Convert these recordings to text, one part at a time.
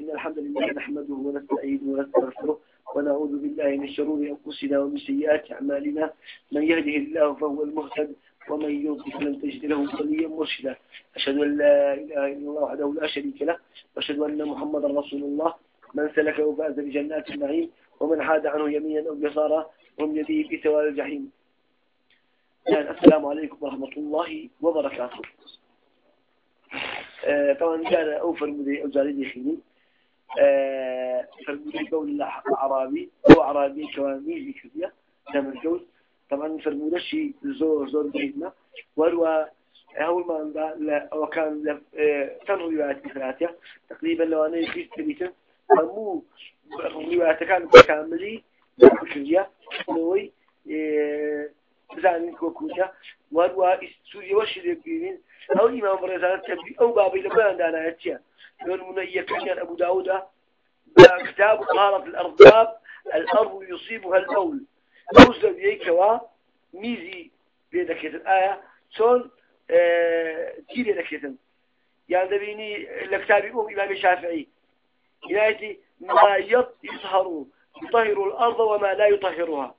إن الحمد لله نحمده ونستعينه ونستغفره ونعوذ بالله من شرور أنفسنا ومن سيئات أعمالنا. من يهده الله فهو المهتد ومن يضلل فلن تجد له وليا مرشدا. أشهد أن لا إله إلا الله وحده لا شريك له. وأشهد أن محمدا رسول الله. من سلكه فاز بجنات النعيم. ومن حاد عنه يمينا أو يسارا هم يديه في سوال الجحيم. السلام عليكم ورحمة الله وبركاته. طبعا كان أوفر مدي أو زاري خيني آه فرمودي قول الأعرابي هو أعرابي كوامي كبيرة دام الجوز. طبعا فرمودة شيء زور زور بيتنا وهو أول ما لا وكان آه، تن روايات ثلاثة تقريبا لو أنا يخيس تبيته مو روايات كان كاملي بكرية نوي آه، بزانين كوكوشا وهو سوريا وشي بينين أو إمام برزان تبي أو بابي لبان دانا يتيا يقول من يكن أبو داود كتاب طهارة الأرباب الأرض يصيبها البول موزة بيكوا ميزي بيدك الآية شون تيري لكتن يعني دبيني لكتابي أم إمام الشافعي يأتي ما يظهر يطهر الأرض وما لا يطهرها.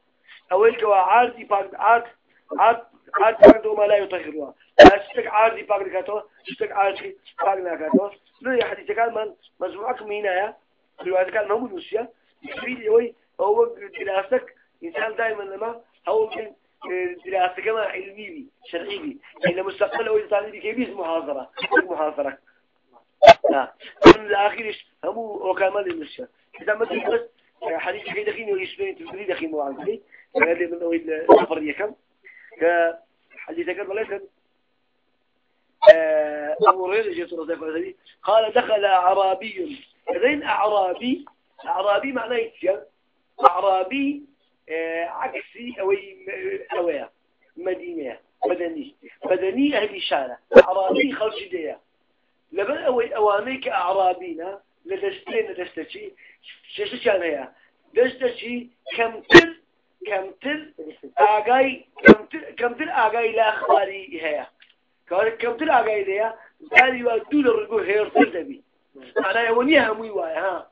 أولك وعارضي عارض عارض عارض وما لا يطهرها اشتك عارضي باقي كاتو اشتك عارضي باقي ناكاتو لو يا حديث؟ كان من مزروعك مينا يا؟ الوقت كان مو نوسيا يفيد يوي هو دراستك إنسان دائما لما هو من دراسة كما علمي شرعي إلى مستقبل أو إنسان دي كيبيز محاضرة محاضرة. لا. من الآخر هم وكمال المشي إذا ما تبغى حديث كده خيني ويسمين تبغي دخين قال لي من أول سفر يكم كحديث كده ولكن أبو هريرة جيت رضي قال دخل أعرابي. إذن أعرابي. أعرابي معناه يتشل أعرابي عكسي أو أويا. مدينة. مدني. مدني أهل الشارع. أعرابي خرج ديا لبن أوي أوانيك أعرابينا. هي دستشي كم تل كم تل آجاي كم تل كم تل آجاي لا أخباري هي كم تل آجاي ليا قال يودول الرجوع هير تلبي أنا يونيها مي واي ها؟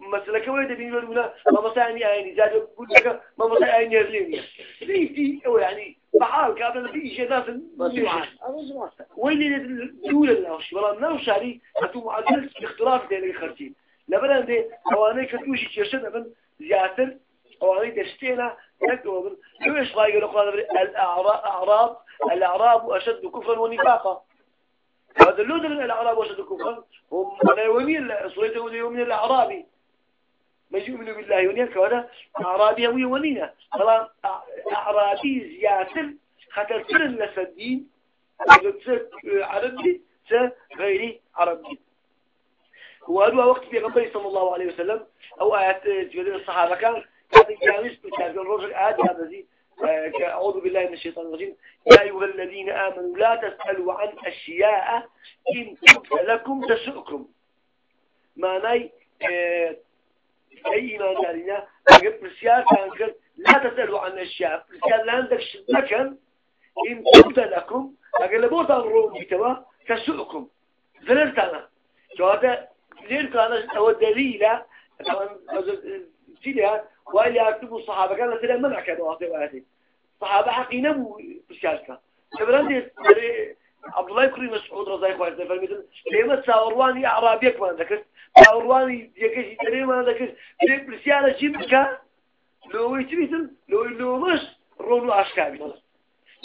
مثلا كوي ده بيقول لنا ما مساني عيني زاد يقول لك ما مساني عيني هرليني دي دي أو يعني بحال كذا في شيء ناس وين الدولة الأوش والله نو شاري هتو معدل اختلاف ده اللي خرجين لبنا ده أواني كتوشي تشرشنا من زيادة أواني دشتينا نكتب شو إيش رايق الأخرى الأعراب الأعراب أشد كفرا ونفاقا هذا اللون من الأعراب أشد كفرا هم من يومين صورته من الأعرابي ما يؤمن بالله ونيك ولا أعرابي هو ونينا طبعا أعرابي زيادة خطر سر لسدين عربي غيري عربي. وهذا وقت في غنبري صلى الله عليه وسلم. أو آيات جبلين الصحابة كان كان جامس كان الرجل آدي هذا زي أعوذ بالله من الشيطان الرجيم يا أيها الذين آمنوا لا تسألوا عن أشياء إن تبت لكم تسؤكم معنى أي إيمان دارنا أجب برسيار كان لا تسألوا عن أشياء. برسيار لا عندك شبكا إن تبت لكم أقل بوتا الروم بتوا تسؤكم ذللت أنا. هذا ليه كان هو دليل طبعا جيلها وإلي يكتبوا الصحابة كان لسلا منع كانوا أعطي وآتي صحابة حقينا مو بشاشكا لبران عبدڵای کوری مەسعود ڕزای خوارد دەفەرمیدن ئێمە چاوەڕوانی عرابێکمان دەکرد چاوەڕوانی یەکەشی دەرێمان دەکرد لێ پرسیارە چی بکە؟ لەوەی چ بیتن؟ لەوەی لۆمەش ڕۆن و ئاشکاوی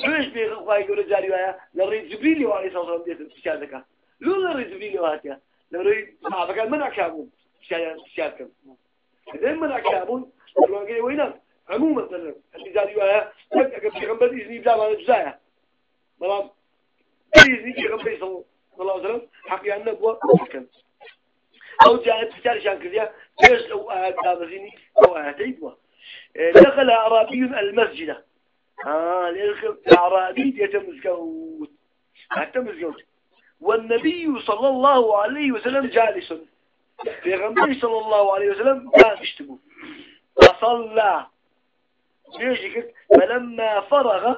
لێش بێخوای گەورە جاری وایە لە ڕێ جبری لێوانی ساڵ دێتن پرسیار دەکە لۆ لە ڕێ جبری لێواتە لە ڕێی مابەکان من ئاکابوون پرسیارکەم دێ من ئاکابوون ڕوانگەی وەینە هەموو مەسەر هەندی جاری وایە ئەگە پێغەمبەر ئیزنی بدامانە جزایە بەڵام إذني بيغنبر صلى الله عليه وسلم حقي أن نبوة كان أو جاءت تجاري شان كذيا ليش لو آهات دابزيني أو بوا دخل أعرابي المسجد آه الأعرابي يتمزقوت يتمزقوت والنبي صلى الله عليه وسلم جالس في غنبي صلى الله عليه وسلم كان يشتبه فصلى ليش فلما فرغ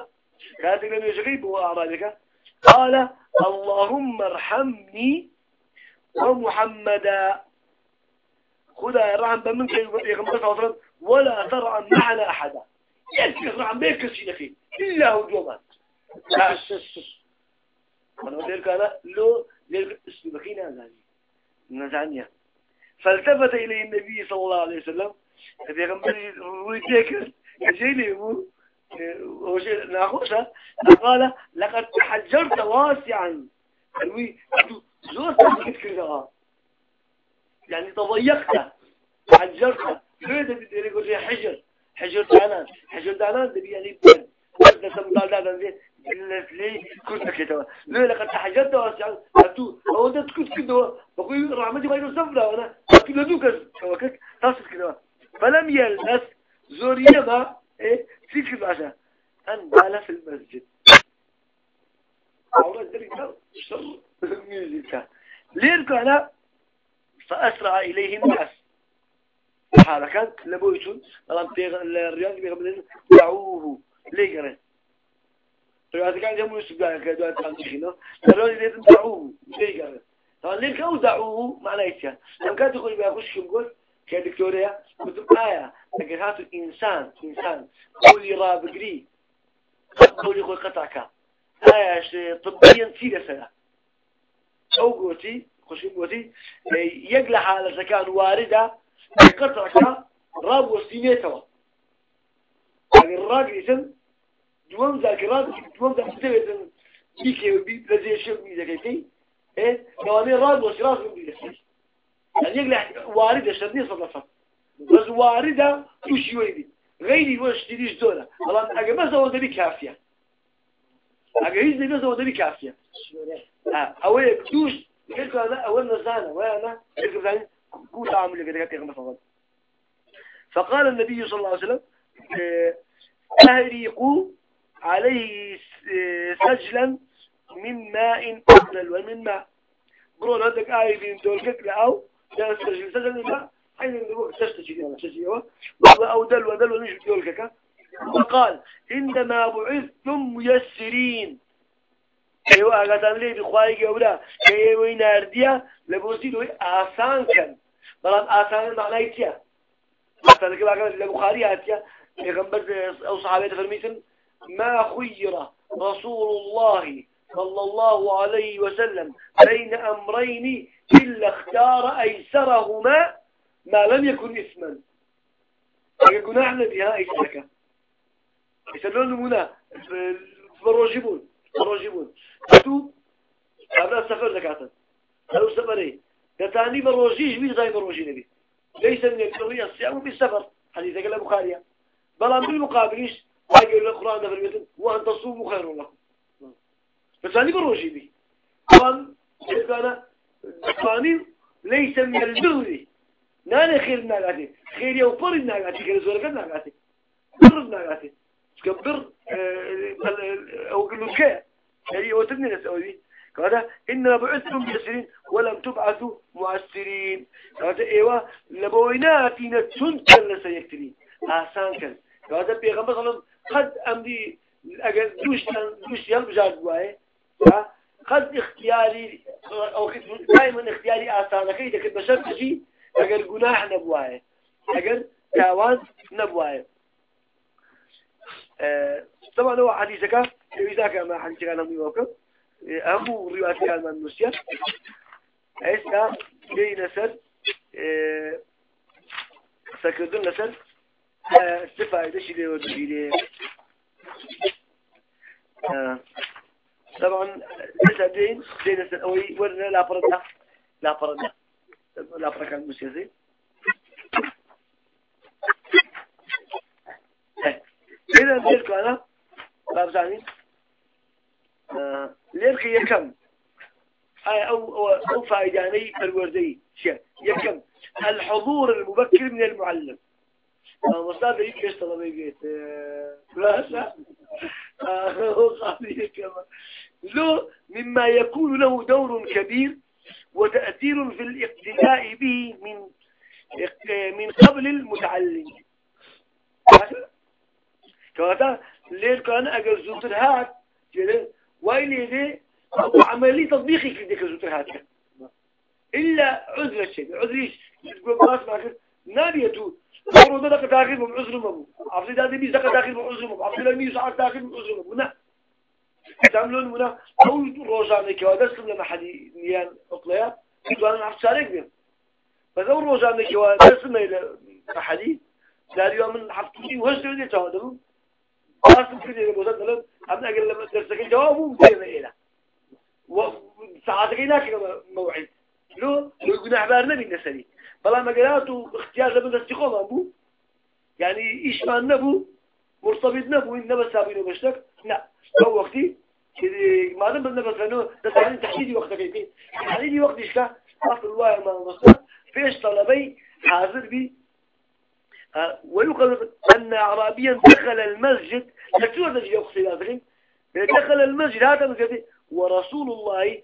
كانت لم يجرب أعرابك قال اللهم ارحمني ومحمدا. خذها الرحم بمنك يغمض صلى ولا ترى معنا أحدا. يذكر رحم بيك فيه إلا هو جوما أنا ذلك أنا لو ذلك اسمكي نازاني نازانيا فالتفت إليه النبي صلى الله عليه وسلم. في غمبري رويتيك جيلي ناخوشة قال لقد تحجرت واسعا. زور كذا. يعني تضيقت تحجرت. ليه لي حجر؟ حجر دانان حجر دانان يعني دانان كنت كده لقد تحجرت واسعا. هو ده كده بقول فلم يلبس زوريا ما إيه فكر عشان أن بال في المسجد. أولا ذلك شر ميوزيكا ليرك أنا فأسرع إليه الناس. حالة كان لبويتون لما الرياض بيقبلين دعوه. ليه قرأ الرياض كان يوم يسبقا كدوات تنبيخنا الرياض يريد دعوه. ليه قرأ طبعا ليرك أو دعوه معنى إيشا لما كانت تقول بيأخش كم قلت كدكتوريا كنت آية. لكن هاتو إنسان إنسان. قولي رابقري قولي خوي قطعك. آية طبيا سيدة سنة أو قوتي خشي قوتي. يقلع على كان واردة. قطعك راب وسينيتوا الراجل اسم دوام ذاكرات دوام ذاكرات بيكي بلزي شو ميزة كيفي إيه نواني راب وسراس بيزة يعني يقلع واردة شدني صدفة بس واردة توشي ويدي غيري وش تريش دولة. والله أجا بس هو دبي كافية. أجا هيز بس هو دبي كافية. آه أول دوش قلت أنا أول نزانة وأنا قلت ثاني قوت عامل كذا كذا مثلا فقال النبي صلى الله عليه وسلم أهريقوا عليه سجلا من ماء أفضل ومن ماء. برون عندك آية بين دول أو سجل سجل الماء حين نروح تستجيب أنا تجيبه أو دل ودل ونجد يولكك وقال إنما بعثتم ميسرين. أيوه قاتان لي بخواي قولا أيوه نارديا لبوسي دوي آسان كان. بلان آسان معناه يتيا مثلا كما قال البخاري هاتيا يغنبر أو صحابة فرميتن ما خير رسول الله صلى الله عليه وسلم بين أمرين إلا اختار أيسرهما ما لم يكن اسما قناعنا بها إيشاكا يسألون نمونا فروجبون فروجبون فتو هذا السفر زكاة هذا سفرين دتاني بروجيج مين غير بروجي نبي ليس من البرية الصيام بالسفر حديث قال البخاري بل بالمقابل قال القرآن في المثل وأن تصوموا خير لكم دتاني بروجي بي طبعا كان ليس من البر نانا خير ناقاتي خير يوفر ناقاتي خير زورك ناقاتي بر ناقاتي تكبر أو قلوا كي يعني وتبني نسأولي هذا إنما بعثتم بسرين ولم تبعثوا معسرين هذا إيوه لبويناتي نتنت لسيكترين آسان كان هذا بيغمبر صلى قد أمدي أجل دوش دوش يلب جاد بواي قد اختياري أو دائما اختياري آسان كي لكن بشرط شيء اگر گناه نبواه اگر تاوان إذا كان ما حديثك أنا ميوكا أهم روايات كان من نسيا إسا جاي نسل سكردون نسل استفادة شيء ودي طبعا لسه دين نسل أوي ورنا لا فرنا لا فرنا لا بركة المسيزي إذا ذلك أنا باب زاني ليرك يكم؟ أو أو فائداني الوردي. شيء. يكم. الحضور المبكر من المعلم. مصدر يكش طلبي بيت. لا هو قاضي كما لو مما يكون له دور كبير وتأثير في الاقتداء به من من قبل المتعلم. كذا ليه كان أجل زوتر هات كده وين يدي عملي تطبيقي كده كزوتر هات. إلا عذر الشيء عذريش تقول باس ما كنت نابيته أمر ده دقة داخل من عذر مبو. عبد الله دي دقة داخل من عذر مبو. الله مية ساعة داخل من عذر مبو. تعملون منا أو روزانة كوادا سلم لما حدي نيان أقليا دوان عبد شارك بهم بس أو روزانة كوادا سلم إلى حدي لا اليوم من حفتي وهجر دي تهادلو باسم كده بوزات دلت أبنا أقول لما درسك جوابه مبين إلى وساعتك هناك موعد. لو يقول أحبار نبي النسلي بلا مقالاته اختيار لبن استقامة أبو يعني إيش ما نبو مرتبط نبو إنما سابين وبشتك لا هو وقتي بدنا بس ده تعني تحديدي وقتك يمكن تحديدي وقت إيش كان أصل الواقع ما نصر فيش طلبي حاضر بي. آه، ويقال أن أعرابيا دخل المسجد. لكتور نجي يقصي دخل المسجد. هذا مسجد ورسول الله